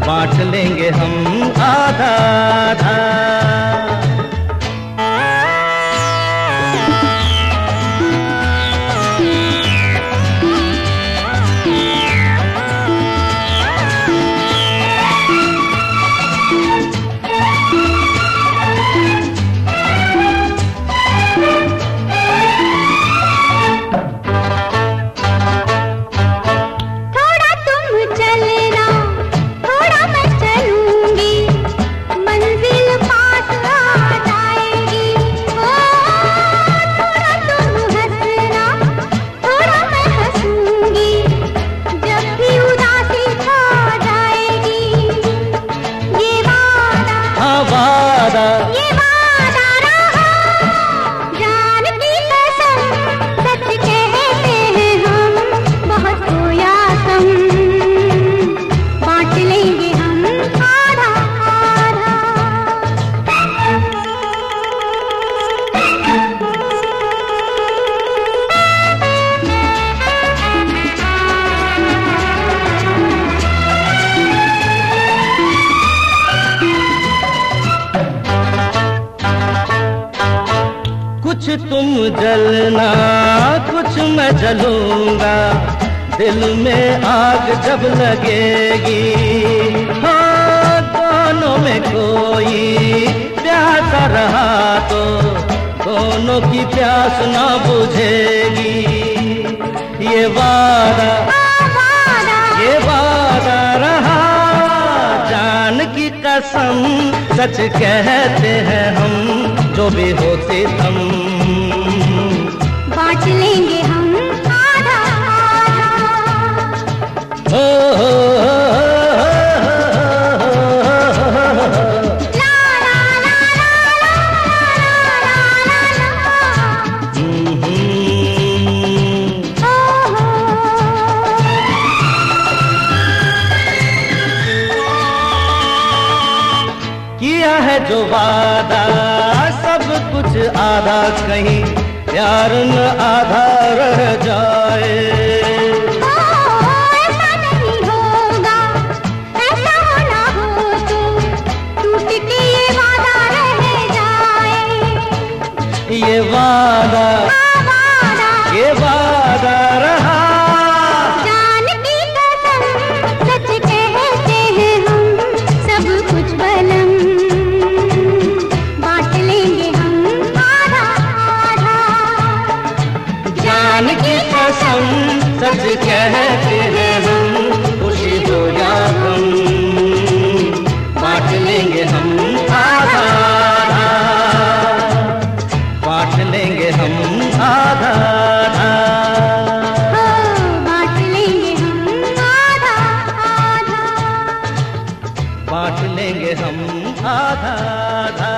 बांट लेंगे हम आधा आधा। कुछ तुम जलना कुछ मैं जलूँगा। दिल में आग जब लगेगी हाँ दोनों में कोई प्यासा रहा तो दोनों की प्यास ना बुझेगी। ये वादा। ये वादा रहा जान की कसम सच कहते हैं हम जो भी होते हम। किया है जो वादा? सब कुछ आधा कहीं प्यार न आधा रह जाए। ये वादा। ये वादा कसम सच कहते हैं हम खुशी हो या बांट लेंगे हम आधा आधा बांट लेंगे हम आधा। आधा बांट लेंगे हम आधा आधा। बांट लेंगे हम आधा आधा।